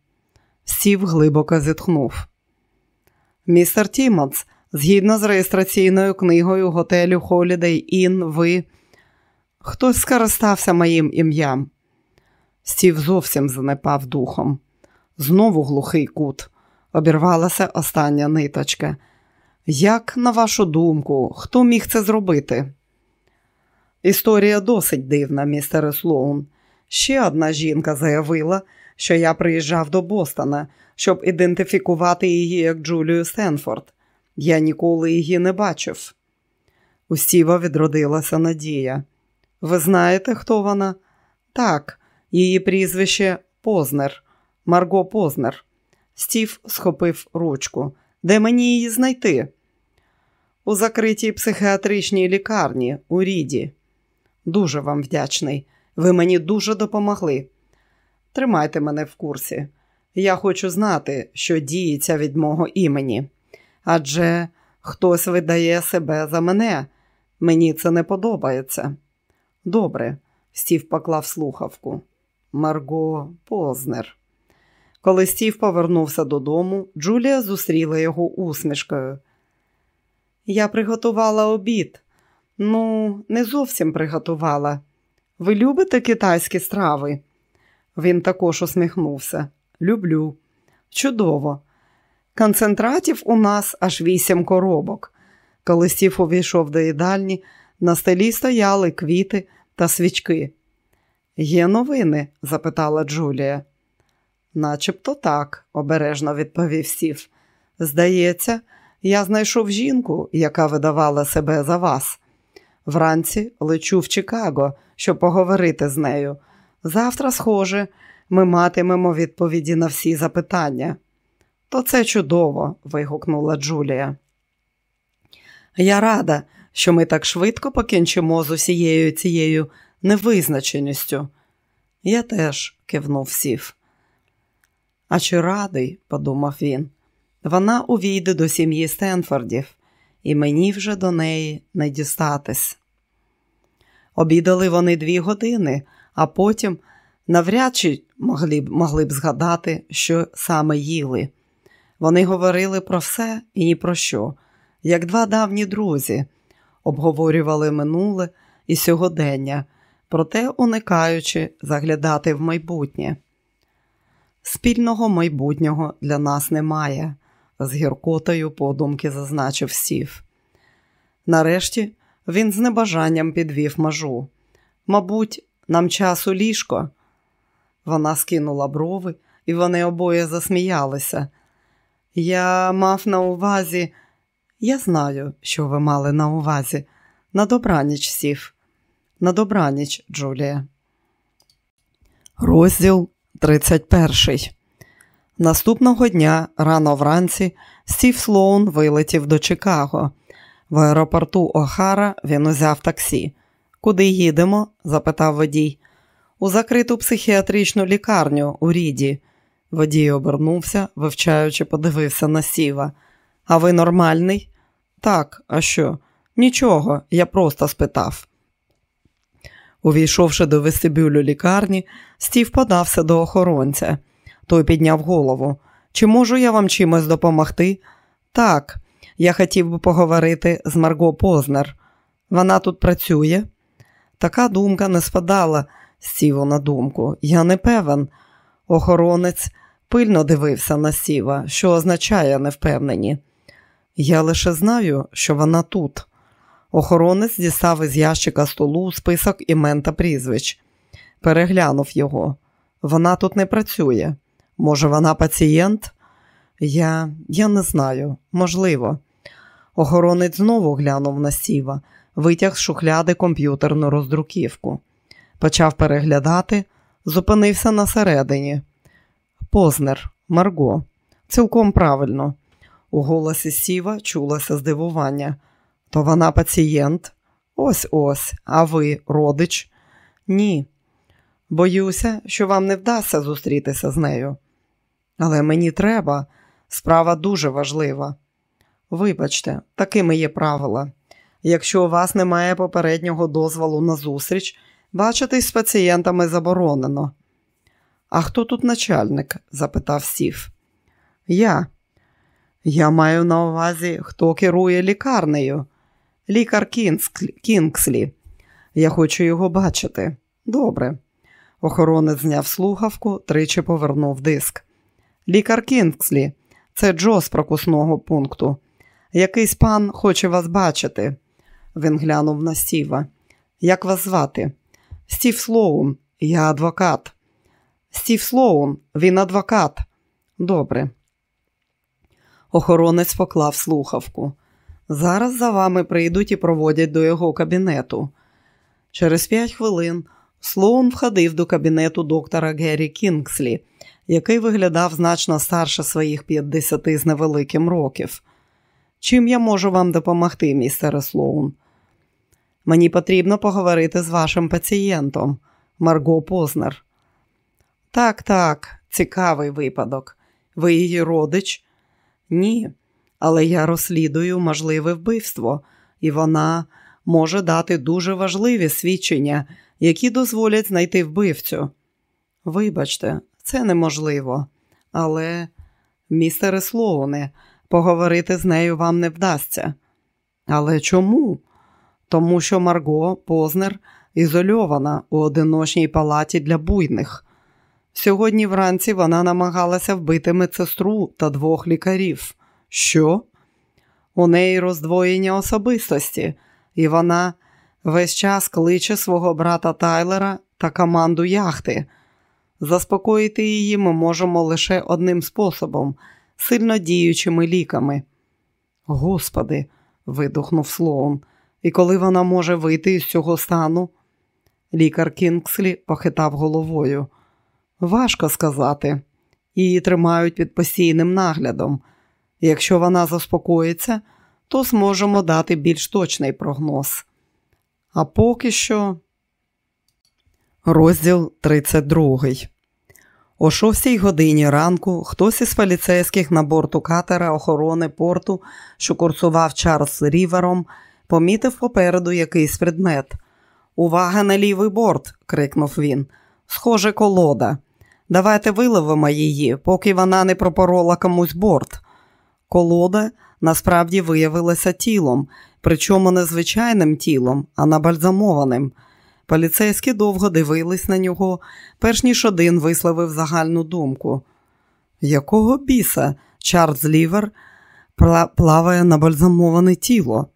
Стів глибоко зітхнув. Містер Тімонс, згідно з реєстраційною книгою готелю Holiday Inn, ви. Хтось скористався моїм ім'ям. Стів зовсім занепав духом. Знову глухий кут. Обірвалася остання ниточка. Як, на вашу думку, хто міг це зробити? Історія досить дивна, містере Слоун. Ще одна жінка заявила, що я приїжджав до Бостона, щоб ідентифікувати її як Джулію Стенфорд. Я ніколи її не бачив. У Стіва відродилася надія. Ви знаєте, хто вона? Так, її прізвище Познер, Марго Познер. Стів схопив ручку. Де мені її знайти? У закритій психіатричній лікарні у Ріді. Дуже вам вдячний. Ви мені дуже допомогли. Тримайте мене в курсі. Я хочу знати, що діється від мого імені. Адже хтось видає себе за мене. Мені це не подобається. Добре, Стів поклав слухавку. Марго Познер. Коли Стів повернувся додому, Джулія зустріла його усмішкою. Я приготувала обід. Ну, не зовсім приготувала. Ви любите китайські страви? Він також усміхнувся. Люблю. Чудово. Концентратів у нас аж вісім коробок. Коли Стів увійшов до їдальні, на столі стояли квіти та свічки. Є новини? запитала Джулія. Начебто так, обережно відповів Стів. Здається, я знайшов жінку, яка видавала себе за вас. Вранці лечу в Чикаго, щоб поговорити з нею. Завтра, схоже, ми матимемо відповіді на всі запитання. То це чудово, вигукнула Джулія. Я рада, що ми так швидко покінчимо з усією цією невизначеністю. Я теж кивнув сів. А чи радий, подумав він, вона увійде до сім'ї Стенфордів, і мені вже до неї не дістатись. Обідали вони дві години, а потім навряд чи могли б, могли б згадати, що саме їли. Вони говорили про все і ні про що, як два давні друзі, обговорювали минуле і сьогодення, проте уникаючи заглядати в майбутнє. Спільного майбутнього для нас немає, з гіркотою подумки зазначив сів. Нарешті він з небажанням підвів мажу. Мабуть, нам часу ліжко. Вона скинула брови, і вони обоє засміялися. Я мав на увазі, я знаю, що ви мали на увазі. На добраніч сів. На добраніч, Джулія. Розділ 31 Наступного дня, рано вранці, Стів Слоун вилетів до Чикаго. В аеропорту Охара він узяв таксі. Куди їдемо? запитав водій. У закриту психіатричну лікарню у Ріді. Водій обернувся, вивчаючи, подивився на сіва. А ви нормальний? Так, а що? Нічого, я просто спитав. Увійшовши до вестибюлю лікарні, Стів подався до охоронця. Той підняв голову. Чи можу я вам чимось допомогти? Так, я хотів би поговорити з Марго Познер. Вона тут працює. Така думка не спадала Стіву на думку. Я не певен. Охоронець пильно дивився на Сіва, що означає невпевнені. Я лише знаю, що вона тут. Охоронець дістав із ящика столу список імен та прізвищ. Переглянув його. Вона тут не працює. Може, вона пацієнт? Я я не знаю, можливо. Охоронець знову глянув на сіва, витяг з шухляди комп'ютерну роздруківку. Почав переглядати, зупинився на середині. Познер, Марго, цілком правильно. У голосі сіва чулося здивування. То вона пацієнт? Ось ось, а ви, родич? Ні. Боюся, що вам не вдасться зустрітися з нею. Але мені треба, справа дуже важлива. Вибачте, такими є правила. Якщо у вас немає попереднього дозволу на зустріч, бачитись з пацієнтами заборонено. А хто тут начальник? запитав Стів. Я. Я маю на увазі, хто керує лікарнею. Лікар Кінгслі. Я хочу його бачити. Добре. Охоронець зняв слухавку, тричі повернув диск. Лікар Кінгслі, це Джо з прокусного пункту. Якийсь пан хоче вас бачити. Він глянув на Стіва. Як вас звати? Стів Слоун, я адвокат. Стів Слоун, він адвокат. Добре. Охоронець поклав слухавку. Зараз за вами прийдуть і проводять до його кабінету. Через п'ять хвилин Слоун входив до кабінету доктора Геррі Кінгслі, який виглядав значно старше своїх 50 з невеликим років. Чим я можу вам допомогти, містере Слоун? Мені потрібно поговорити з вашим пацієнтом, Марго Познер. Так, так, цікавий випадок. Ви її родич? Ні, але я розслідую можливе вбивство, і вона може дати дуже важливі свідчення, які дозволять знайти вбивцю. Вибачте, це неможливо, але, містере Слоуне, поговорити з нею вам не вдасться. Але чому? Тому що Марго Познер ізольована у одиночній палаті для буйних. Сьогодні вранці вона намагалася вбити медсестру та двох лікарів. Що? У неї роздвоєння особистості, і вона весь час кличе свого брата Тайлера та команду яхти. Заспокоїти її ми можемо лише одним способом сильно діючими ліками. Господи, видухнув Слоун, і коли вона може вийти із цього стану? Лікар Кінгслі похитав головою. Важко сказати. Її тримають під постійним наглядом. Якщо вона заспокоїться, то зможемо дати більш точний прогноз. А поки що. Розділ 32. О 6 годині ранку хтось із поліцейських на борту катера охорони порту, що курсував Чарльз Рівером, помітив попереду якийсь предмет. Увага на лівий борт! крикнув він. Схоже, колода. Давайте виловимо її, поки вона не пропорола комусь борт. Колода насправді виявилася тілом, причому не звичайним тілом, а набальзамованим. Поліцейські довго дивились на нього, перш ніж один висловив загальну думку. Якого біса Чарльз Лівер плаває набальзамоване тіло?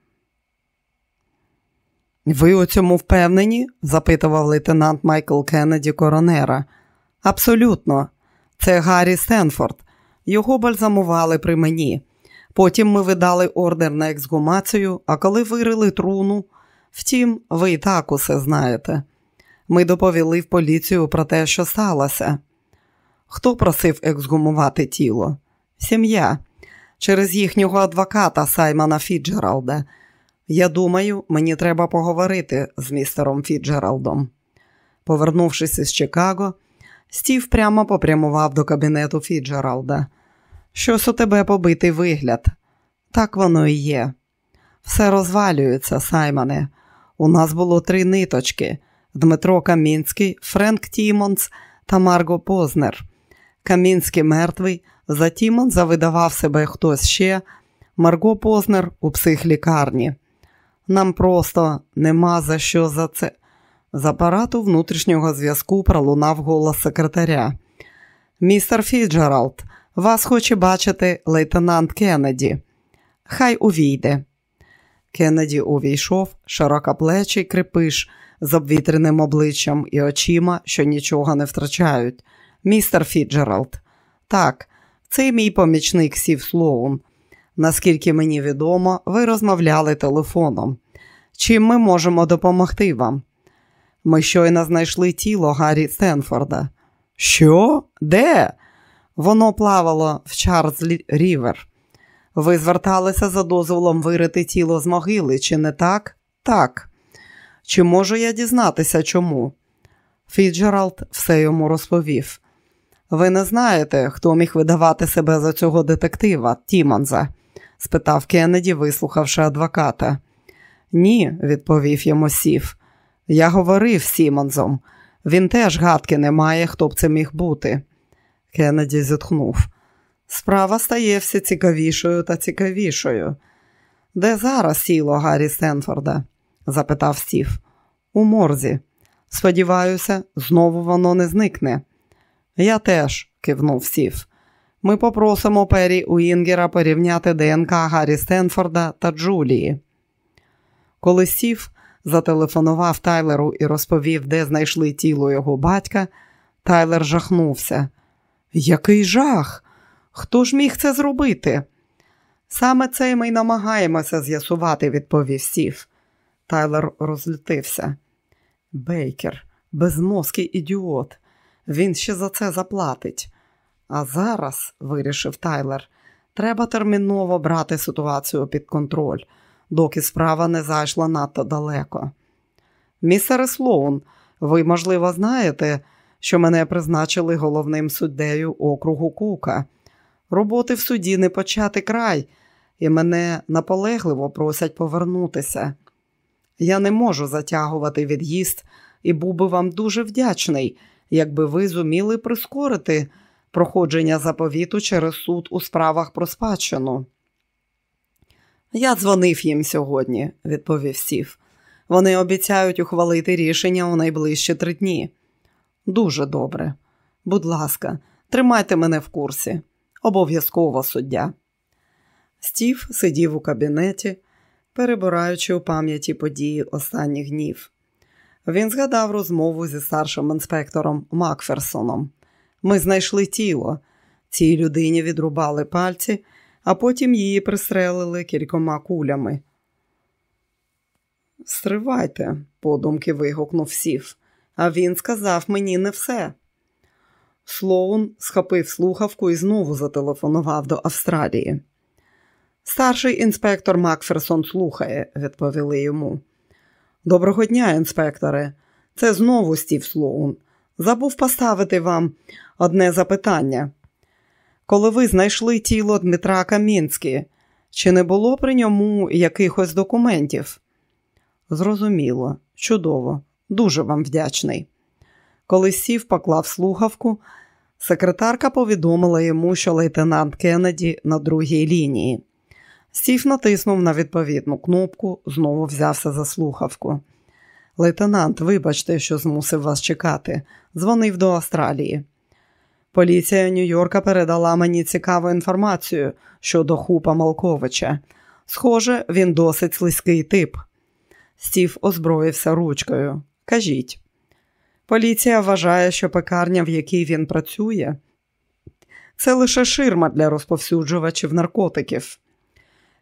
Ви у цьому впевнені? запитував лейтенант Майкл Кеннеді Коронера. Абсолютно, це Гаррі Стенфорд. Його бальзамували при мені. Потім ми видали ордер на ексгумацію, а коли вирили труну, втім, ви і так усе знаєте. Ми доповіли в поліцію про те, що сталося. Хто просив ексгумувати тіло? Сім'я через їхнього адвоката Саймона Фіджералда. Я думаю, мені треба поговорити з містером Фіджералдом. Повернувшись із Чикаго, Стів прямо попрямував до кабінету Фіджералда. Щось у тебе побитий вигляд. Так воно і є. Все розвалюється, Саймоне. У нас було три ниточки: Дмитро Камінський, Френк Тімонс та Марго Познер. Камінський мертвий, за Тімонса видавав себе хтось ще, Марго Познер у психлікарні. Нам просто нема за що за це. З апарату внутрішнього зв'язку пролунав голос секретаря. Містер Фіджералд, вас хоче бачити лейтенант Кеннеді. Хай увійде. Кеннеді увійшов, широкоплечий крепиш з обвітреним обличчям і очима, що нічого не втрачають. Містер Фіджералд. Так, це мій помічник Стів Слоун. Наскільки мені відомо, ви розмовляли телефоном. Чим ми можемо допомогти вам? Ми щойно знайшли тіло Гаррі Стенфорда. Що? Де? Воно плавало в Чарльз Рівер. Ви зверталися за дозволом вирити тіло з могили, чи не так? Так. Чи можу я дізнатися чому? Фіджералд все йому розповів. Ви не знаєте, хто міг видавати себе за цього детектива, Тіманза? спитав Кеннеді, вислухавши адвоката. Ні, відповів йому сів. Я говорив Сімонзом. Він теж гадки не має, хто б це міг бути. Кеннеді зітхнув. Справа стає все цікавішою та цікавішою. Де зараз сіло Гаррі Стенфорда? запитав Стів. У морзі. Сподіваюся, знову воно не зникне. Я теж, кивнув Сів. Ми попросимо Пері Уінгера порівняти ДНК Гаррі Стенфорда та Джулії. Коли Сів зателефонував Тайлеру і розповів, де знайшли тіло його батька, Тайлер жахнувся. Який жах! Хто ж міг це зробити? Саме це ми й намагаємося з'ясувати, відповів Сів. Тайлер розлютився. Бейкер, безмозкий ідіот. Він ще за це заплатить. А зараз, вирішив Тайлер, треба терміново брати ситуацію під контроль, доки справа не зайшла надто далеко. Містере Слоун, ви, можливо, знаєте, що мене призначили головним суддею округу Кука. Роботи в суді не почати край, і мене наполегливо просять повернутися. Я не можу затягувати від'їзд і був би вам дуже вдячний, якби ви зуміли прискорити проходження заповіту через суд у справах про спадщину. Я дзвонив їм сьогодні, відповів Сів. Вони обіцяють ухвалити рішення у найближчі три дні. Дуже добре. Будь ласка, тримайте мене в курсі. Обов'язково суддя. Стів сидів у кабінеті, перебираючи у пам'яті події останніх днів. Він згадав розмову зі старшим інспектором Макферсоном. Ми знайшли тіло. Цій людині відрубали пальці, а потім її пристрелили кількома кулями. Стривайте, подумки вигукнув сів, а він сказав мені не все. Слоун схопив слухавку і знову зателефонував до Австралії. Старший інспектор Макферсон слухає, відповіли йому. Доброго дня, інспекторе. Це знову Стів Слоун. Забув поставити вам одне запитання. Коли ви знайшли тіло Дмитра Камінські, чи не було при ньому якихось документів? Зрозуміло, чудово, дуже вам вдячний. Коли сів поклав слухавку, секретарка повідомила йому, що лейтенант Кеннеді на другій лінії. Стів натиснув на відповідну кнопку, знову взявся за слухавку. Лейтенант, вибачте, що змусив вас чекати, дзвонив до Австралії. Поліція Нью-Йорка передала мені цікаву інформацію щодо хупа Малковича. Схоже, він досить слизький тип. Стів озброївся ручкою. Кажіть. Поліція вважає, що пекарня, в якій він працює, це лише ширма для розповсюджувачів наркотиків.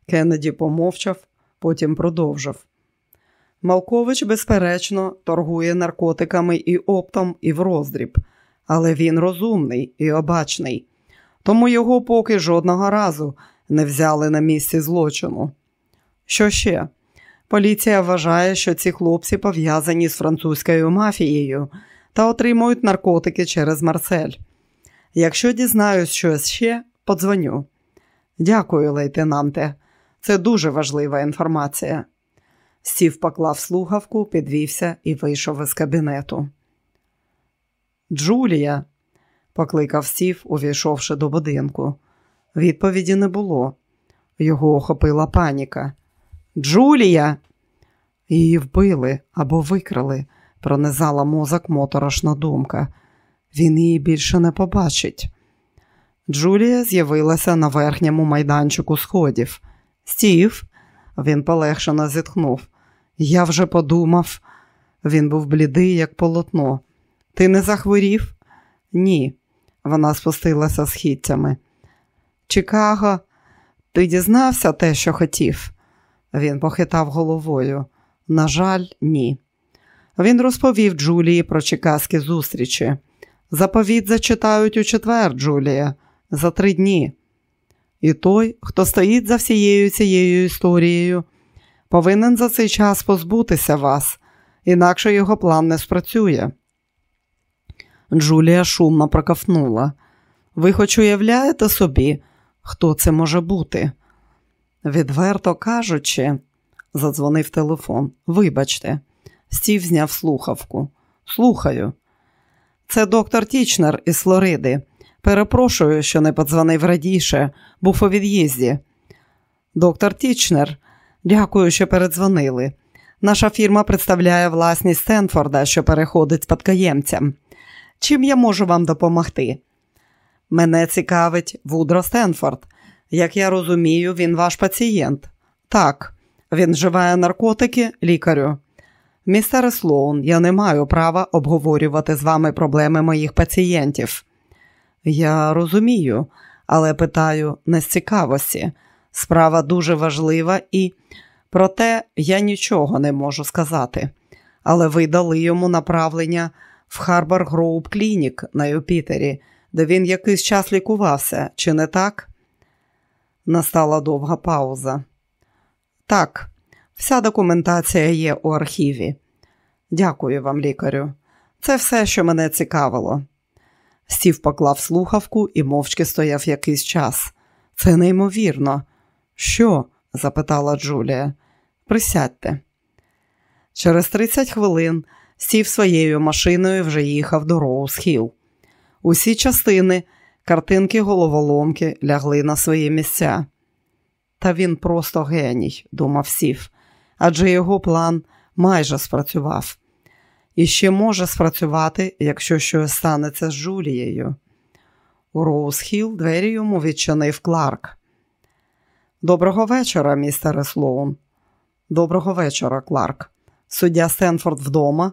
Кеннеді помовчав, потім продовжив. Малкович, безперечно, торгує наркотиками і оптом, і в роздріб, але він розумний і обачний, тому його поки жодного разу не взяли на місці злочину. Що ще? Поліція вважає, що ці хлопці пов'язані з французькою мафією та отримують наркотики через Марсель. Якщо дізнаюсь щось ще, подзвоню. Дякую, лейтенанте. Це дуже важлива інформація. Стів поклав слухавку, підвівся і вийшов із кабінету. Джулія, покликав Стів, увійшовши до будинку. Відповіді не було. Його охопила паніка. Джулія! Її вбили або викрали, пронизала мозок моторошна думка. Він її більше не побачить. Джулія з'явилася на верхньому майданчику сходів. Стів, Він полегшено зітхнув. Я вже подумав. Він був блідий, як полотно. Ти не захворів? Ні. Вона спустилася східцями. Чикаго, ти дізнався те, що хотів? Він похитав головою. На жаль, ні. Він розповів Джулії про чекаські зустрічі. Заповіт зачитають у четвер, Джулія, за три дні. І той, хто стоїть за всією цією історією, повинен за цей час позбутися вас, інакше його план не спрацює. Джулія шумно прокафнула. Ви хоч уявляєте собі, хто це може бути? Відверто кажучи, задзвонив телефон. Вибачте, стів зняв слухавку. Слухаю. Це доктор Тічнер із Флориди. Перепрошую, що не подзвонив радіше, був у від'їзді. Доктор Тічнер, дякую, що передзвонили. Наша фірма представляє власність Стенфорда, що переходить спадкоємцям. Чим я можу вам допомогти? Мене цікавить Вудро Стенфорд. Як я розумію, він ваш пацієнт. Так, він вживає наркотики, лікарю. Містере Слоун, я не маю права обговорювати з вами проблеми моїх пацієнтів. Я розумію, але питаю не з цікавості. Справа дуже важлива і, проте, я нічого не можу сказати. Але ви дали йому направлення в Харбор Гроуп Клінік на Юпітері, де він якийсь час лікувався, чи не так? Настала довга пауза. Так, вся документація є у архіві. Дякую вам, лікарю. Це все, що мене цікавило. Стів поклав слухавку і мовчки стояв якийсь час. Це неймовірно. Що? запитала Джулія. Присядьте. Через 30 хвилин Стів своєю машиною вже їхав до Роуз-Хілл. Усі частини, картинки головоломки лягли на свої місця. Та він просто геній, думав Стів, адже його план майже спрацював. І ще може спрацювати, якщо щось станеться з Джулією. У Роуз-Хілл двері йому відчинив Кларк. Доброго вечора, містере Слоун. Доброго вечора, Кларк. Суддя Стенфорд вдома.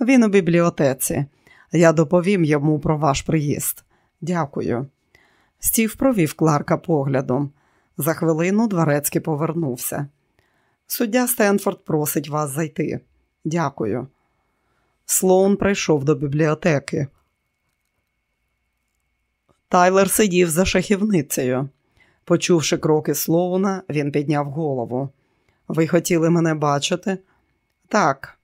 Він у бібліотеці. Я доповім йому про ваш приїзд. Дякую. Стів провів Кларка поглядом. За хвилину дворецький повернувся. Суддя Стенфорд просить вас зайти. Дякую. Слоун прийшов до бібліотеки. Тайлер сидів за шахівницею. Почувши кроки Слоуна, він підняв голову. Ви хотіли мене бачити? Так.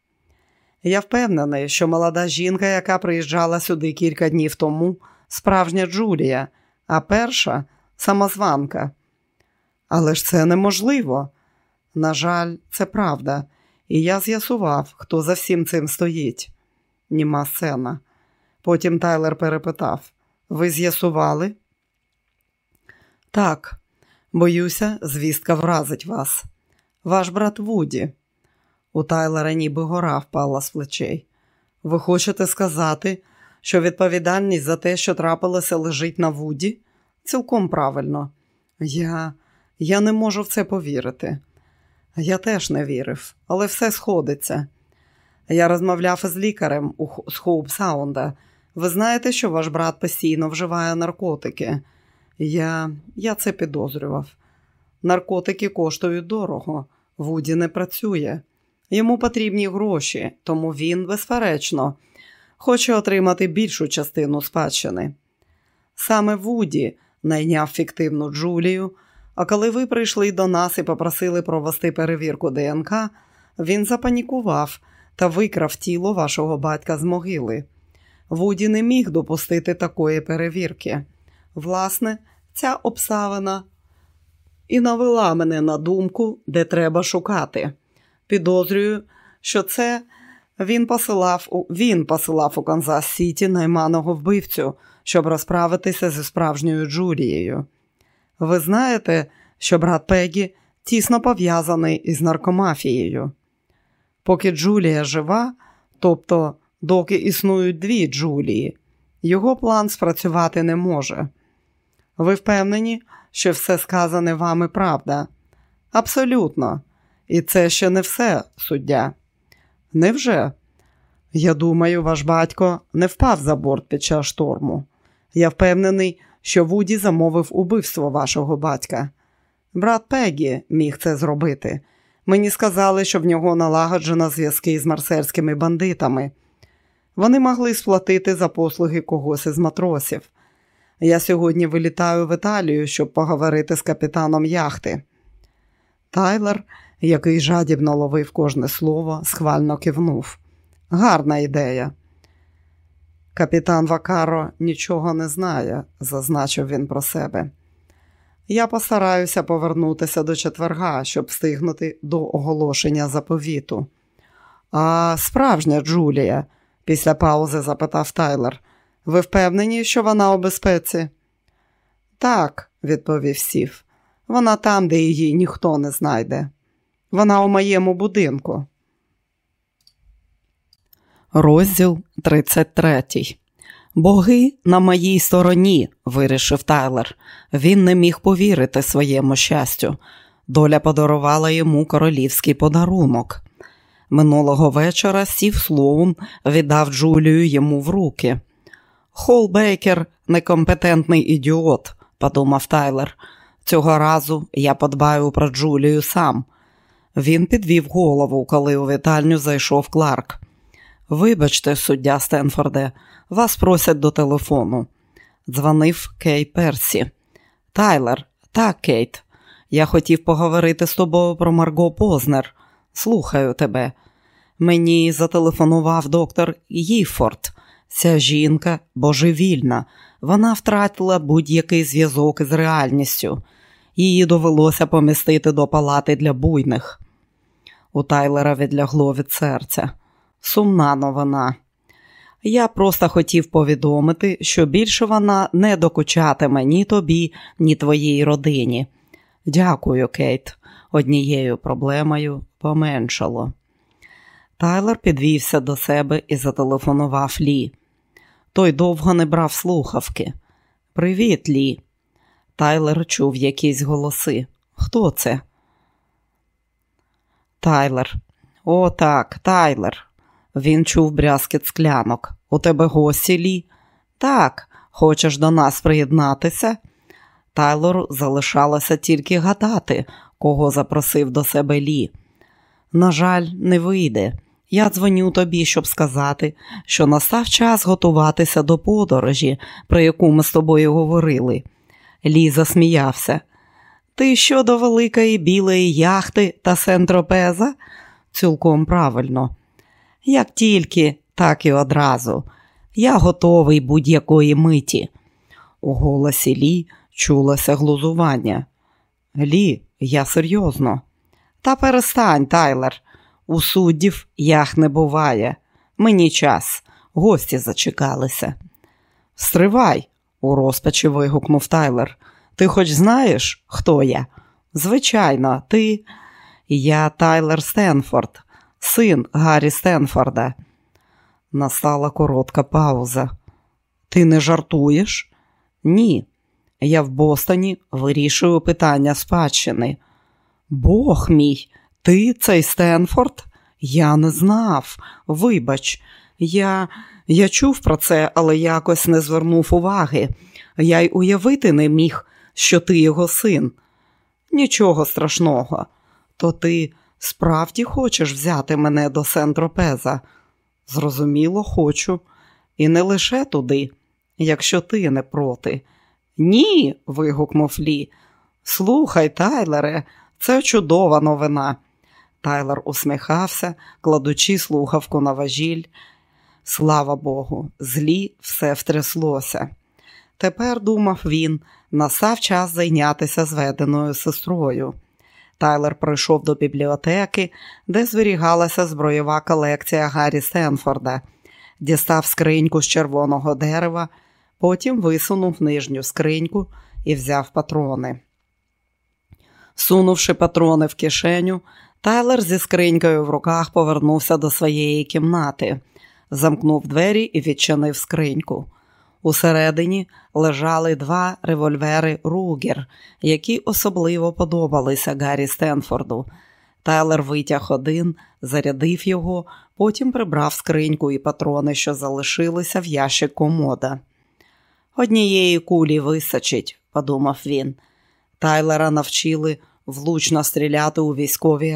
Я впевнений, що молода жінка, яка приїжджала сюди кілька днів тому, справжня Джулія, а перша самозванка. Але ж це неможливо. На жаль, це правда, і я з'ясував, хто за всім цим стоїть. Німа сцена. Потім Тайлер перепитав: Ви з'ясували? Так, боюся, звістка вразить вас. Ваш брат Вуді. У Тайлера ніби гора впала з плечей. Ви хочете сказати, що відповідальність за те, що трапилося, лежить на Вуді? Цілком правильно. Я я не можу в це повірити. Я теж не вірив, але все сходиться. Я розмовляв із лікарем з Хоуп-Саунда. Ви знаєте, що ваш брат постійно вживає наркотики? Я я це підозрював. Наркотики коштують дорого, Вуді не працює. Йому потрібні гроші, тому він, безперечно, хоче отримати більшу частину спадщини. Саме Вуді найняв фіктивну Джулію, а коли ви прийшли до нас і попросили провести перевірку ДНК, він запанікував та викрав тіло вашого батька з могили. Вуді не міг допустити такої перевірки. Власне, ця обставина і навела мене на думку, де треба шукати. Підозрюю, що це він посилав у він посилав у Канзас Сіті найманого вбивцю, щоб розправитися зі справжньою Джулією. Ви знаєте, що брат Пегі тісно пов'язаний із наркомафією. Поки Джулія жива, тобто доки існують дві Джулії, його план спрацювати не може. Ви впевнені, що все сказане вами правда? Абсолютно. І це ще не все, суддя. Невже? Я думаю, ваш батько не впав за борт під час шторму. Я впевнений, що Вуді замовив убивство вашого батька. Брат Пегі міг це зробити. Мені сказали, що в нього налагоджено зв'язки з марсельськими бандитами. Вони могли сплатити за послуги когось із матросів. Я сьогодні вилітаю в Італію, щоб поговорити з капітаном яхти. Тайлер, який жадібно ловив кожне слово, схвально кивнув. Гарна ідея. Капітан Вакаро нічого не знає, зазначив він про себе. Я постараюся повернутися до четверга, щоб встигнути до оголошення заповіту. А справжня Джулія, після паузи запитав Тайлер, ви впевнені, що вона у безпеці? Так, відповів Сів. Вона там, де її ніхто не знайде. Вона у моєму будинку. Розділ 33 Боги на моїй стороні, вирішив Тайлер. Він не міг повірити своєму щастю. Доля подарувала йому королівський подарунок. Минулого вечора сів Слоун віддав Джулію йому в руки. Холбейкер некомпетентний ідіот, подумав Тайлер. Цього разу я подбаю про Джулію сам. Він підвів голову, коли у вітальню зайшов Кларк. Вибачте, суддя Стенфорде, вас просять до телефону. Дзвонив Кей Персі. Тайлер, так, Кейт. Я хотів поговорити з тобою про Марго Познер. Слухаю тебе. Мені зателефонував доктор Їфорд. Ця жінка божевільна. Вона втратила будь-який зв'язок із реальністю. Її довелося помістити до палати для буйних. У Тайлера відлягло від серця. Сумна новина. Я просто хотів повідомити, що більше вона не докучатиме ні тобі, ні твоїй родині. Дякую, Кейт. Однією проблемою поменшало. Тайлер підвівся до себе і зателефонував Лі. Той довго не брав слухавки. Привіт, Лі. Тайлер чув якісь голоси. Хто це? Тайлер. О, так, Тайлер. Він чув брязкіт склянок. У тебе гості Лі? Так, хочеш до нас приєднатися? Тайлору залишалося тільки гадати, кого запросив до себе Лі. На жаль, не вийде. Я дзвоню тобі, щоб сказати, що настав час готуватися до подорожі, про яку ми з тобою говорили. Лі засміявся. Ти щодо великої білої яхти та сентропеза? Цілком правильно. Як тільки, так і одразу. Я готовий будь-якої миті. У голосі Лі чулося глузування. Лі, я серйозно. Та перестань, Тайлер. У суддів ях не буває. Мені час, гості зачекалися. Стривай, у розпачі вигукнув Тайлер. Ти хоч знаєш, хто я? Звичайно, ти. Я Тайлер Стенфорд, син Гаррі Стенфорда. Настала коротка пауза. Ти не жартуєш? Ні. Я в Бостоні вирішую питання спадщини. Бог мій, ти цей Стенфорд? Я не знав. Вибач, я я чув про це, але якось не звернув уваги. Я й уявити не міг, що ти його син. Нічого страшного. То ти справді хочеш взяти мене до Сентропеза? Зрозуміло, хочу. І не лише туди, якщо ти не проти. Ні. вигукнув Лі. Слухай, Тайлере, це чудова новина. Тайлер усміхався, кладучи слухавку на важіль. Слава Богу, злі все втряслося. Тепер, думав він, настав час зайнятися зведеною сестрою. Тайлер прийшов до бібліотеки, де зберігалася зброєва колекція Гаррі Стенфорда, дістав скриньку з червоного дерева, потім висунув нижню скриньку і взяв патрони. Сунувши патрони в кишеню, Тайлер зі скринькою в руках повернувся до своєї кімнати, замкнув двері і відчинив скриньку. Усередині лежали два револьвери Ругер, які особливо подобалися Гаррі Стенфорду. Тайлер витяг один, зарядив його, потім прибрав скриньку і патрони, що залишилися в ящик комода. Однієї кулі висачить, подумав він. Тайлера навчили влучно стріляти у військовій